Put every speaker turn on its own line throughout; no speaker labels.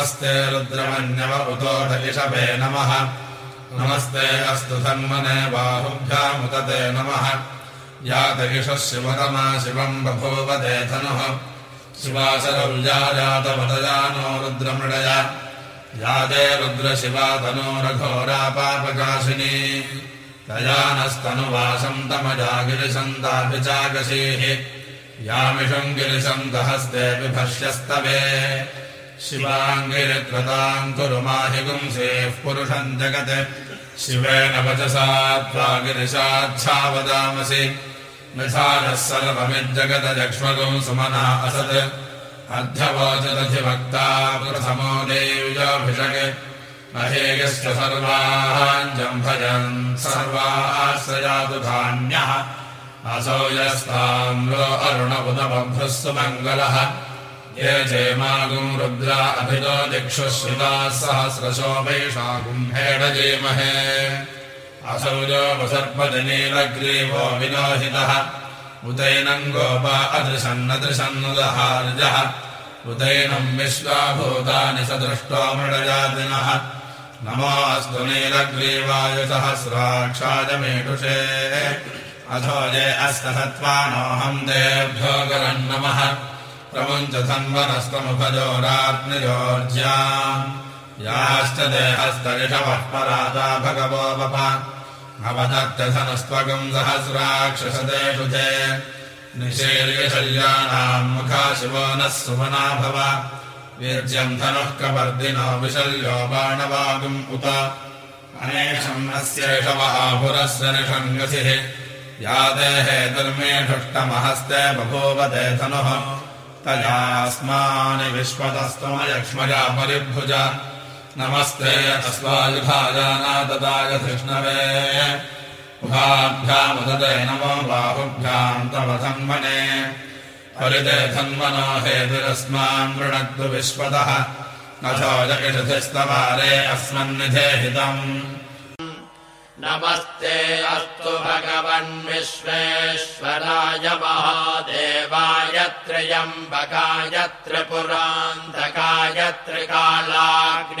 नमस्ते रुद्रमन्यव उतोषभे नमः। नमस्ते अस्तु धन्मने बाहुभ्यामुदते नमः। यातगिषः शिवतमा शिवम् बभूवदे धनुः। शिवाशरौजातपदजानो रुद्रमृडया। यादे रुद्रशिवा तनोरघोरापापकाशिनी तयानस्तनुवासम् तमजागिरिसन्ताभिचाकशीः यामिषम् गिरिसन्तहस्ते विभष्यस्तवे शिवाङ्गिरिकृताम् कुरु माहि गुंसेः पुरुषम् जगत्। शिवेन वचसा त्वा गिरिशाच्छावदामसि विधानः सर्वमिज्जगदक्ष्मगम् सुमना असत्। अर्ध्यवोचदधिभक्ता प्रथमो देव्याभिषक्। महेयश्च भजन् सर्वाश्रयातु धान्यः। असौ यस्ताम्रो अरुण उदबभ्रः सुमङ्गलः ये चेमागुम् रुद्रा अभितो दिक्षु शिवाः सहस्रशो वैशागुम्भेडजेमहे असौजो वसर्पदिनीलग्रीवो विलोहितः उदैनम् गोपा अदृशन्नदृशन्नुदहार्जः उदैनम् विश्वाभूतानि स दृष्टो मृडजातिनः। नमोऽस्तु नीलग्रीवाय सहस्राक्षाय मेषुषे अथो ये अस्तसत्त्वानोऽहम् देभ्यो करम् प्रमुञ्च धन्वनस्तमुभजोरात्मजोर्ज्याम् याश्च देहस्तरिषवः पराता भगवो वप। अवदत्यधनस्त्वगम् सहस्राक्षसदेषु ते निषेर्यशल्यानाम् मुखा शिवो नः सुमना भव। वीर्यम् धनुः कवर्दिनो विशल्यो बाणवागुम् उत। अनेशम् अस्येषव आहुरस्य निषङ्गसिः या देहे धर्मेषुष्टमहस्ते बभूवते धनुः तयास्मानि विश्वतस्तमयक्ष्मजा परिभुज। नमस्ते अस्मायुधाजानाददाय कृष्णवे उभाभ्यामुदते नमो बाहुभ्याम् तव धन्मने हरिते धन्मनो हेतिरस्मान् वृणक्तु विश्वतः। अथो जगिषधिस्तवारे अस्मन्निधेहितम्
नमस्ते अस्तु भगवन् त्र्यम्बकाय त्रिपुरान्धकाय त्रिकालाग्निकालाय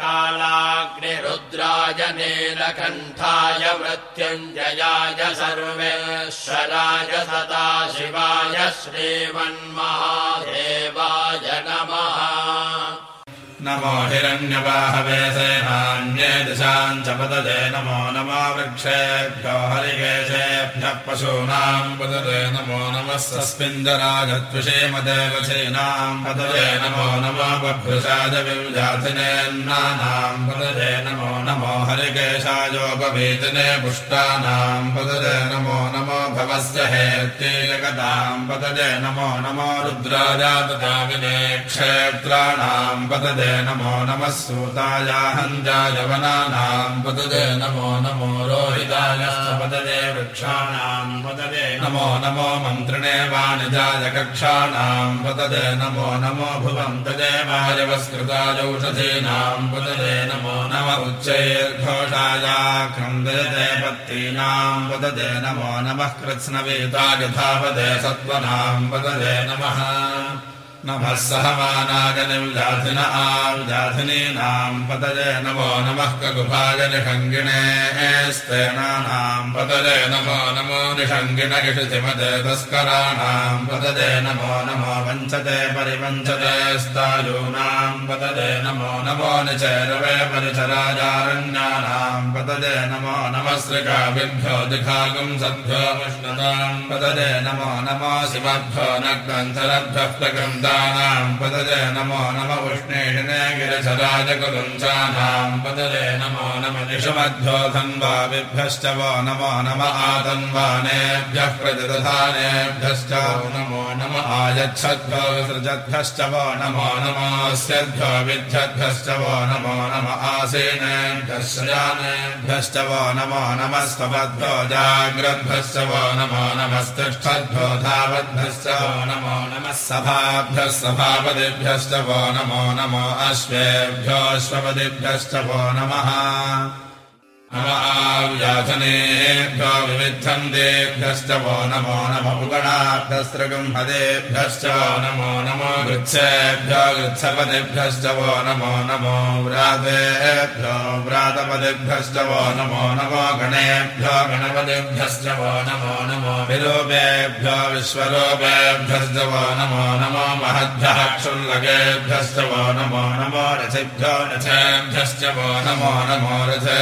कालाग्निरुद्राय नीलकण्ठाय मृत्युञ्जयाय सर्वेश्वराय सदाशिवाय श्रीमन्महादेवाय नमः
नमो हिरण्यवाहवे सेनान्ये दिशाम् च पदजे नमो नमो वृक्षेभ्यो हरिकेशेभ्यः पशूनाम् पदजे नमो नमः सस्मिन्दराजत्विषेमदेवसेनाम् पदजे नमो नमो विव्याधिनेन्नानाम् पदजे नमो नमो हरिकेशायोपवेदिने पुष्टानाम् पदजे नमो नमो भवस्य हेत्ये जगताम् पदजे नमो नमो रुद्राजातदाविने क्षेत्राणाम् पदजे नमो नमः सूतायाहञ्जायवनानाम् पददे नमो नमो रोहिताय पददे वृक्षाणाम् पददे नमो नमो मन्त्रिणे वाणिजाय कक्षाणाम् पददे नमो नमो भुवम् तदेवायवस्कृतायौषधीनाम् पददे नमो नम उच्चैर्घोषायाक्रन्दयते पत्तीनाम् पददे नमो नमः कृत्स्नवीता यथापदे सत्त्वनाम् पददे नमः नमः सहमानागनिव्याधिन आव्याधिनीनाम् पतये नमो नमः कगुभाय निषङ्गिणे स्तेनानाम् पतये नमो नमो निषङ्गिण इषितिमते तस्कराणाम् पतये नमो नमो वञ्चते परिवञ्चते स्तायूनाम् पतये नमो नमो निचैरवे परिचराजारण्यानाम् पतये नमो नमः श्रिकाभिभ्यो दिखागुम् सद्भ्यो विष्णुताम् पतये नमो नमो शिवभ्यो नग्रन्थरभ्यः प्रगन्ध नाम् नमो नम उष्णेषिणे गिरिशराजकुलुञ्चानाम् पदजे नमो नम निषमध्यो धन्वाविभ्यश्च वो नमो नम आतन्वानेभ्यः प्रतिदधानेभ्यश्च नमो नम आयच्छद्भ्यो विसृजद्भ्यश्च वो नमो नमोऽस्यद्भ्यो विद्यद्भ्यश्च वो नमो नम आसीनेभ्यः शयानेभ्यश्च वो नमो नमस्तवद्भ्यो जाग्रद्भ्यश्च वो नमो नमस्तिष्ठद्भ्यो धावद्भ्यश्च नमो नमः सभाभ्य सभापतिभ्यश्च वो नमो नमो अश्वेभ्योऽश्वपतिभ्यश्च वो नमः आव्यासनेभ्यो विविद्धन्तेभ्यश्च वो नमो नमपुगणाभ्यस्त्रगुम्हदेभ्यश्च वो नमो नमो गृत्सेभ्यो गृत्सपदेभ्यश्च वो नमो नमो व्रातेभ्यो व्रातपदेभ्यश्च वो नमो नमो गणेभ्यो गणपदेभ्यश्च वो नमो नमो विरूपेभ्यो विश्वरूपेभ्यश्च वो नमो नमो महद्भ्यः क्षुल्लकेभ्यश्च वो नमो नमो रथिभ्यो रथेभ्यश्च वो नमो नमो रथे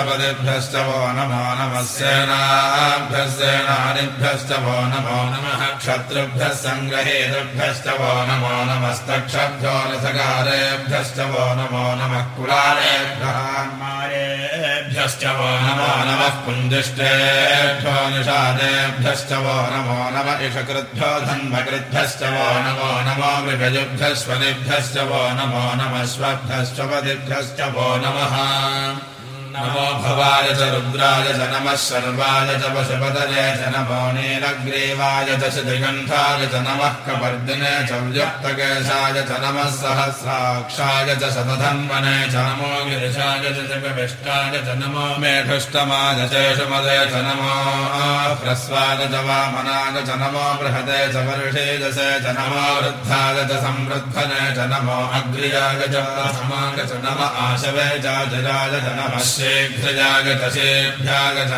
रथपदेभ्यश्च वो नमो नमः सेनाभ्यस्तेनानिभ्यश्च वो नमो नमः क्षत्रुभ्यः सङ्ग्रहेतुभ्यश्च वो नमो नमस्तक्षभ्यो रथकारेभ्यश्च वो नमो नमः कुलारेभ्यः भ्यश्च वो नमो नमः कुञ्जिष्टेभ्यो निषादेभ्यश्च वो नमो नम इषकृद्भ्यो धन्मकृद्भ्यश्च वो नमो नमो मृगजुभ्यस्वदिभ्यश्च वो नमो नमः स्वभ्यश्च पदिभ्यश्च वो नमः नमो भवाय च रुद्राय च नमः सर्वाय च पशुपतये च नमो नीलग्रीवाय च दिगन्धाय च नमः कपर्दिने च व्यक्तकेशाय च नमः सहस्राक्षाय च शतधन्वने च नमो गिरिशाय च जगविष्टाय च नमो मेढुष्टमाय चेषुमदे च नमो ह्रस्वाय च वामनाय च नमो बृहते च वर्षेजसे च नमो वृद्धाय च संवृद्धने च नमो अग्र्याय च प्रथमाय च नम आशवे च जराय च नमः शीघ्रजागतशेभ्यागत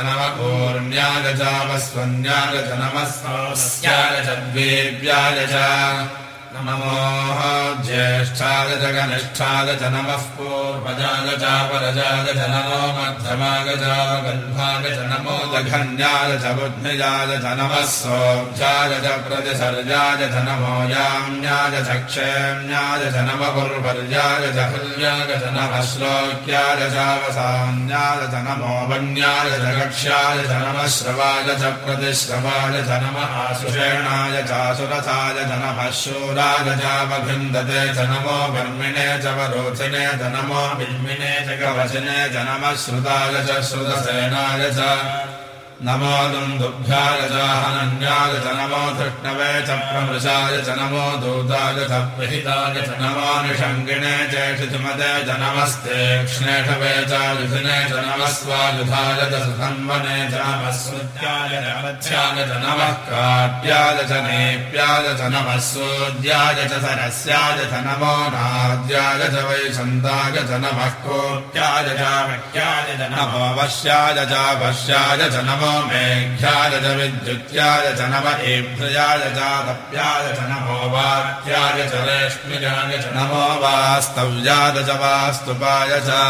नम नमस्यागत द्वेभ्याग च नमो ज्येष्ठागत कनिष्ठागत नमः पूर्वजागत परजागत नमो मध्यमागजावगल्भागत नमो दघन्यागत बुद्धिजागत नमः सोऽभ्यागत प्रतिसर्जागत नमो याम्यागत क्षेम्यागत नम पूर्वर्यागत हल्यागत नमः श्लोक्यागजावसान्यागत नमो वन्यागत कक्ष्यागत नमः श्रवागत प्रतिश्रवागत नम आसुषेणाय चासुरथाय नमः शूरा गजावृन्दते च नमो ब्रह्मिणे च वरोचने च नमो बिल्मिने च कवचने च नमः श्रुताय च श्रुतसेनाय च नमो दुन्दुभ्याय च हनन्याय च नमो धृष्णवे च प्रमृशाय च नमो दूताय च प्रहिताय च नमो निषङ्गिणे च नमस्ते क्ष्णेषवे च युधिने च नमः स्वायुधाय च च नमस्मृत्याय च नेप्याय च नमः सूर्याय च सरस्याय च नमो नाद्याय च वैशन्ताय च नमः कोट्याय च वक्याय च नमो वश्याय च वश्याय च नमो मेघ्याय च विद्युत्याय च नम एभ्रयाय च तप्याय च नमो वाक्याय च रेष्म्याय च नमो वास्तव्याय च वास्तुपाय च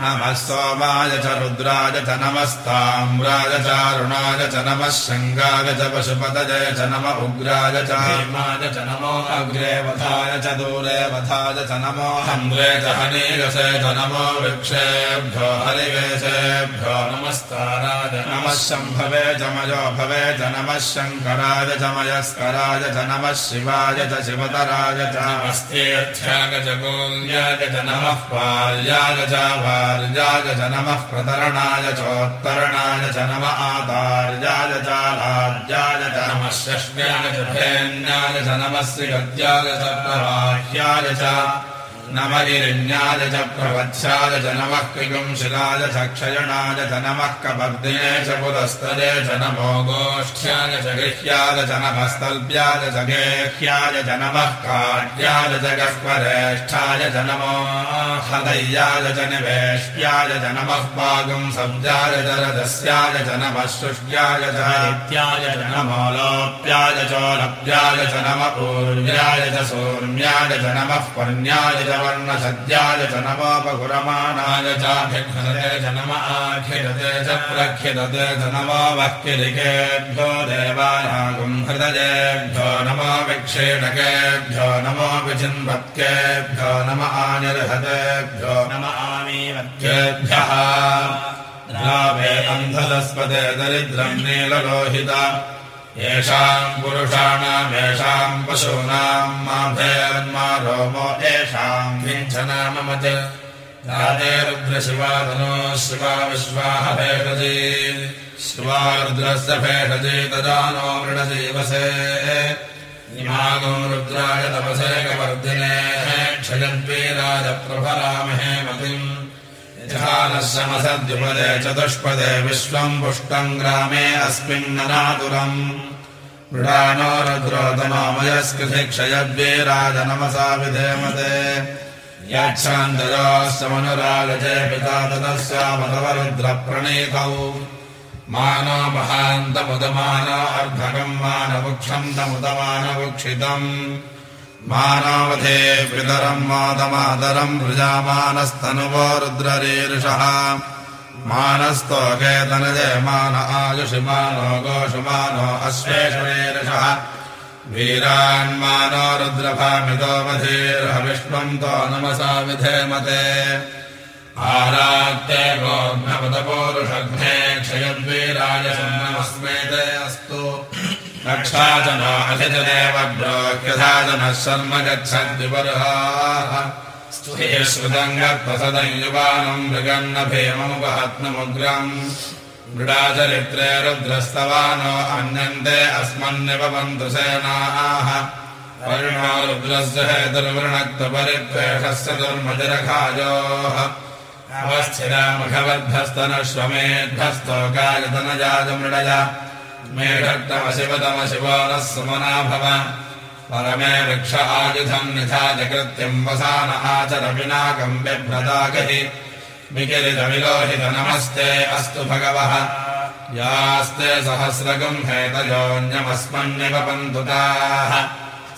नमः सोमाय च रुद्राय च नमस्ताम्राय चारुणाय च नमः शङ्गाय च पशुपतजय च नम उग्राय च हेमाय च नमो अग्रे वधाय च दूरे वधाय च नमो हन्द्रे च हनीरसे च नमो वृक्षेभ्यो हरिवेशेभ्यो नमस्काराय नमः शम्भवे च मयो भवे च नमः शङ्कराय च मयस्कराय च नमः शिवाय च शिवतराय च नमस्तेऽर्थ्याय च गोल्याय च नमः पाल्याय च आचार्याय च नमः प्रतरणाय चोत्तरणाय च नम आतार्याय चालार्याय च नमः षष्ट्याय च भेन्याय च नमस्य च प्रवाह्याय च नमगिरिण्याय च प्रवत्स्याय च नमः किगुंशिलाय च क्षयणाय च नमः कपर्दिने च पुरस्तरे च नमो गोष्ठ्याय च गृह्याय च नमस्तल्प्याय च गेह्याय च नमः काट्याय च गह्वरेष्ठाय च नमो हृदय्याय च निवेश्याय च नमः पागुं सब्जाय च रजस्याय च नमः शुष्याय च नित्याय च नमो लोप्याय चोलप्याय च नम पूर्व्याय च सौम्याय च नमः पर्ण्याय च वर्णसद्याय च नमोपगुरमाणाय चाभिघ्नते च नम आखिरते च प्रख्यदते च नमो वक्किलिकेभ्यो देवानागुं हृदयेभ्यो नमो विचिन्वत्केभ्यो नम आनिर्हतेभ्यो नम आमीवत्केभ्यः द्रावे अन्धलस्पदे दरिद्रम् नीललोहिता येषाम् पुरुषाणामेषाम् पशूनाम् मा भेन्मा रोमो येषाम् किञ्चनाममत् राधे रुद्रशिवाधनो शिवा विश्वाह भेषजी शिवा रुद्रस्य भेषजी ददानो मृणजीवसे। इमागो रुद्राय तपसे कवर्धिने। क्षयद्वीराय प्रभरामहे मतिम् यथानश्रमसद्युपदे चतुष्पदे विश्वम् पुष्टम् ग्रामे अस्मिन्ननातुरम् मृडानो रुद्रोतमामयस्कृति क्षयद्वीराजनमसा विधेमते। याच्छान्तयोस्समनुरागजे पिता तदस्यामतवरुद्रप्रणीतौ मानो महान्तमुदमानो अर्धकम् मानवुक्षन्तमुदमानवुक्षितम् मानावधे पितरम् मातमातरम् वृजामानस्तनुवो रुद्ररीर्षः। मानस्तोके तनजे मान आयुषिमानो गोषुमानो अश्वेषुरीर्षः वीरान्मानो रुद्रभामितो तो नमसा विधेमते आरात्ते गोघ्नपदपोरुषघ्ने क्षयद्वीराय नमस्मेते अस्तु रक्षाजनो युवानम् मृगन्न भीममुपहत्नमुग्रम् मृडाचरित्रे रुद्रस्तवानो अन्यन्ते अस्मन्निपवन्तु सेनाः। परिणो रुद्रस्य हेतुर्वृणक्तपरिद्वेषस्य दुर्मजरखायोः अवस्थिरामघवद्भस्तनश्वमेध्वस्तोकायतनजाजमृडय मेढक्तमशिवतमशिवो नः सुमना भव परमे वृक्ष आयुधम् निधाजकृत्यम् वसान आचरपिनाकम् बिभ्रदागहि विकिरितविलोहित नमस्ते अस्तु भगवः। यास्ते सहस्रगम् हेतयोऽन्यमस्मन्निवपन्तु ताः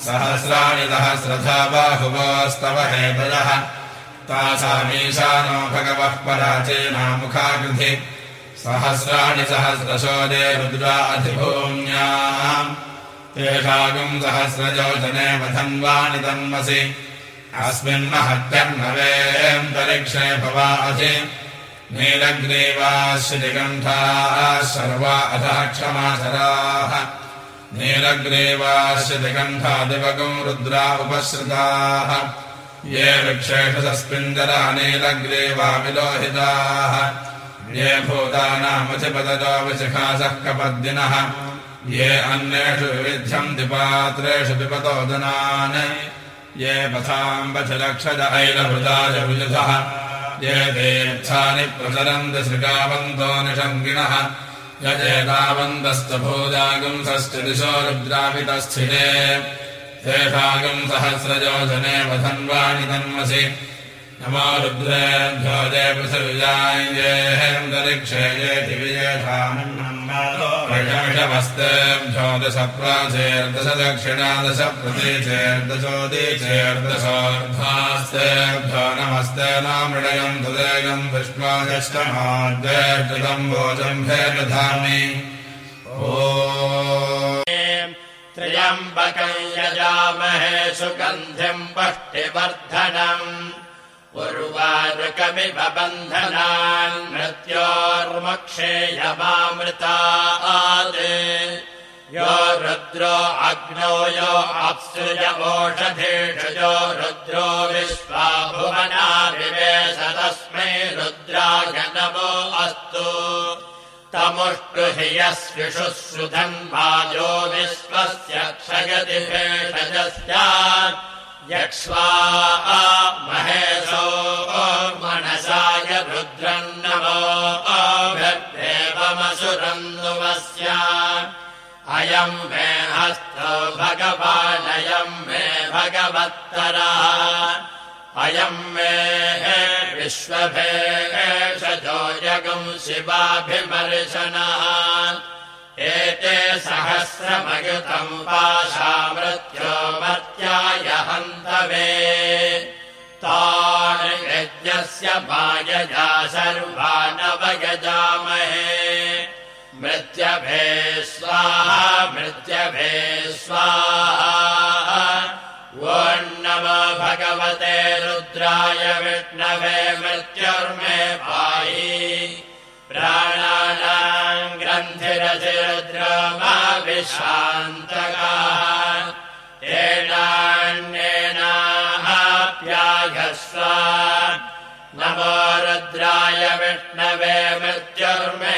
सहस्राणि सहस्रथा बाहुवोस्तव हेतयः तासामीशानो भगवः पराचीनामुखाकृधि सहस्राणि सहस्रशोदे रुद्रा अधिभूम्याम् तेषागम् सहस्रयोजने वधन्वानि अस्मिन्महत्यर्णवेऽन्तरिक्षे भवा अधि नीलग्रीवाश्रिकण्ठाः सर्वा अधः क्षमाचराः नीलग्रीवाश्रिकण्ठादिवगम् रुद्रा उपसृताः। ये वृक्षेषु तस्मिन्दरा नीलग्रीवा विलोहिताः ये भूतानामधिपदजो विशिखासः कपद्दिनः। ये अन्येषु विविध्यम् दिपात्रेषु पिपतोदनान् ये पथाम्बथिलक्षज ऐलभृताय विजुधः ये तीर्थानि प्रचरन्ति श्रिकावन्तो निषङ्गिणः। दिशो रुद्रापितस्थिते। तेषागम् सहस्रयोजने वधन्वाणि तन्मसि नमो रुद्रेभ्यो जय पृथिविजायेन्दरिक्षे येति विजेषामस्तेभ्यो दश प्रतीचेर्दशोदीचेर्दशोर्ध्वास्तेभ्यो नमस्ते नामृडयम् तुदेयम् विष्णोजष्टमाद्यम् भोजम् भे दधामि
यजामहे सुगन्धिम् पष्टिवर्धनम् उर्वारुकमिव बन्धनान् मृत्योर्मक्षेयमामृतादे यो रुद्रो अग्नौ यो रुद्रो विश्वा भुवना विवेश तस्मै रुद्राय नमो अस्तु। तमुष्टुहि यस्विषुश्रुधन्वाजो विश्वस्य क्षयति भेषजस्यात् यक्ष्वा महेशो मनसाय रुद्रम् नमो भद्रेवमसुरन्नुवस्य अयम् मे हस्तो भगवानयम् मे भगवत्तरः। अयम् मे विश्वभेषजो जगम् शिवाभिमर्शनः एते सहस्रमयुतम् पाशामृत्यो मर्त्याय हन्तवे तान् यज्ञस्य मायजा सर्वानवयजामहे। मृत्यभे स्वाहा मृत्यभे स्वाहा। वो नमो भगवते रुद्राय विष्णवे मृत्युर्मे पायि प्राणानाम् ग्रन्थिरचिरुद्रमाविशान्तकाः तेनान्येनाप्याघस्व नमो रुद्राय विष्णवे मृत्युर्मे